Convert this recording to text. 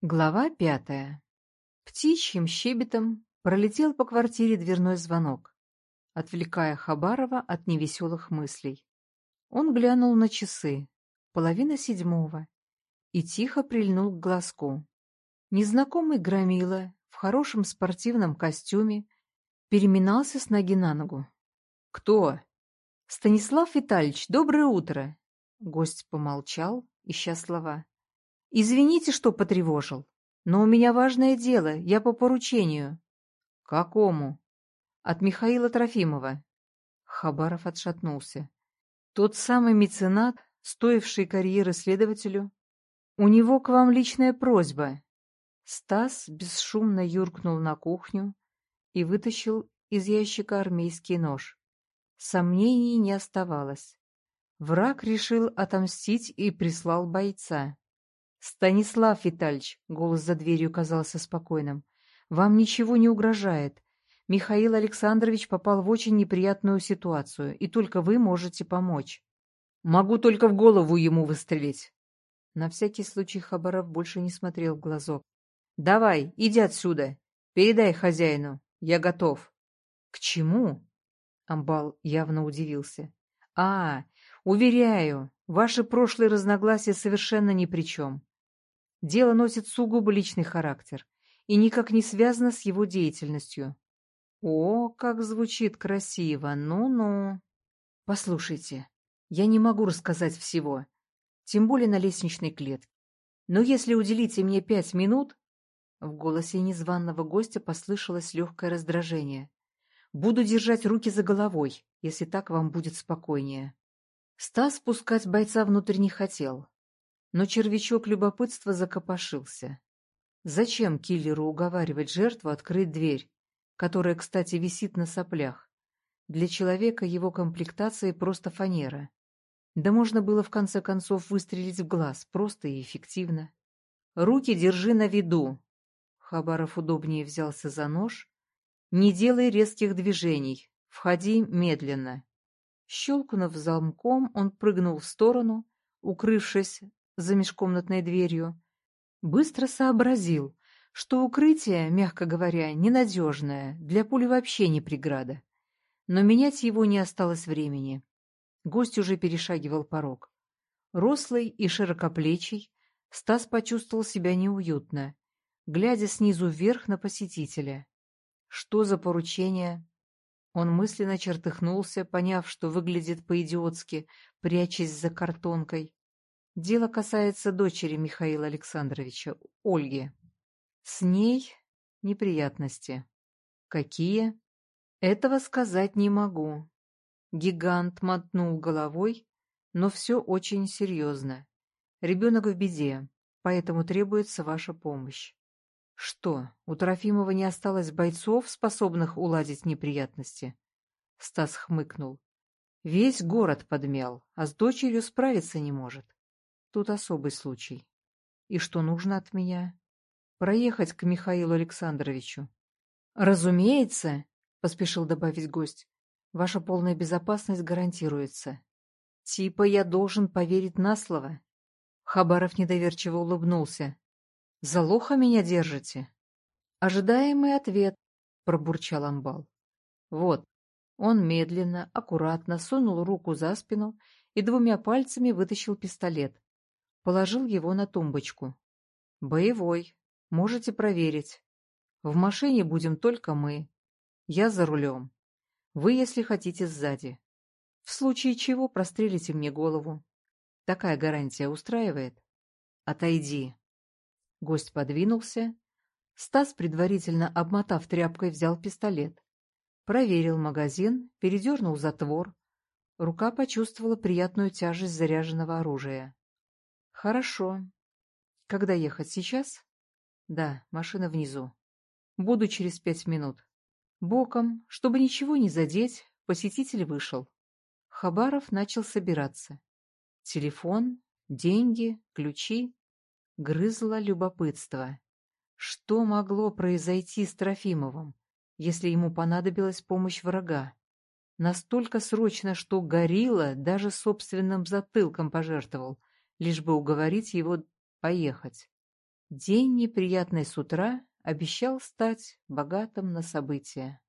Глава пятая. Птичьим щебетом пролетел по квартире дверной звонок, отвлекая Хабарова от невеселых мыслей. Он глянул на часы, половина седьмого, и тихо прильнул к глазку. Незнакомый громила в хорошем спортивном костюме переминался с ноги на ногу. «Кто?» «Станислав Витальевич, доброе утро!» Гость помолчал, ища слова. Извините, что потревожил, но у меня важное дело, я по поручению. Какому? От Михаила Трофимова. Хабаров отшатнулся. Тот самый меценат, стоивший карьеры следователю. У него к вам личная просьба. Стас бесшумно юркнул на кухню и вытащил из ящика армейский нож. Сомнений не оставалось. Враг решил отомстить и прислал бойца. «Станислав Витальевич», — голос за дверью казался спокойным, — «вам ничего не угрожает. Михаил Александрович попал в очень неприятную ситуацию, и только вы можете помочь». «Могу только в голову ему выстрелить». На всякий случай Хабаров больше не смотрел в глазок. «Давай, иди отсюда. Передай хозяину. Я готов». «К чему?» Амбал явно удивился. «А, уверяю, ваши прошлые разногласия совершенно ни при чем. Дело носит сугубо личный характер и никак не связано с его деятельностью. О, как звучит красиво, ну-ну. Послушайте, я не могу рассказать всего, тем более на лестничной клетке. Но если уделите мне пять минут... В голосе незваного гостя послышалось легкое раздражение. Буду держать руки за головой, если так вам будет спокойнее. Стас спускать бойца внутрь не хотел, но червячок любопытства закопошился. Зачем киллеру уговаривать жертву открыть дверь, которая, кстати, висит на соплях? Для человека его комплектация просто фанера. Да можно было в конце концов выстрелить в глаз, просто и эффективно. «Руки держи на виду!» Хабаров удобнее взялся за нож. «Не делай резких движений. Входи медленно». Щелкнув замком, он прыгнул в сторону, укрывшись за межкомнатной дверью, быстро сообразил, что укрытие, мягко говоря, ненадежное, для пули вообще не преграда. Но менять его не осталось времени. Гость уже перешагивал порог. Рослый и широкоплечий, Стас почувствовал себя неуютно, глядя снизу вверх на посетителя. Что за поручение? Он мысленно чертыхнулся, поняв, что выглядит по-идиотски, прячась за картонкой. Дело касается дочери Михаила Александровича, Ольги. С ней неприятности. Какие? Этого сказать не могу. Гигант мотнул головой, но все очень серьезно. Ребенок в беде, поэтому требуется ваша помощь. Что, у Трофимова не осталось бойцов, способных уладить неприятности? Стас хмыкнул. Весь город подмял, а с дочерью справиться не может. Тут особый случай. И что нужно от меня? Проехать к Михаилу Александровичу. Разумеется, поспешил добавить гость, ваша полная безопасность гарантируется. Типа я должен поверить на слово. Хабаров недоверчиво улыбнулся. За лоха меня держите? Ожидаемый ответ, пробурчал Амбал. Вот. Он медленно, аккуратно сунул руку за спину и двумя пальцами вытащил пистолет, Положил его на тумбочку. «Боевой. Можете проверить. В машине будем только мы. Я за рулем. Вы, если хотите, сзади. В случае чего прострелите мне голову. Такая гарантия устраивает? Отойди». Гость подвинулся. Стас, предварительно обмотав тряпкой, взял пистолет. Проверил магазин, передернул затвор. Рука почувствовала приятную тяжесть заряженного оружия. Хорошо. Когда ехать сейчас? Да, машина внизу. Буду через пять минут. Боком, чтобы ничего не задеть, посетитель вышел. Хабаров начал собираться. Телефон, деньги, ключи. Грызло любопытство. Что могло произойти с Трофимовым, если ему понадобилась помощь врага? Настолько срочно, что горилла даже собственным затылком пожертвовал, лишь бы уговорить его поехать. День неприятный с утра обещал стать богатым на события.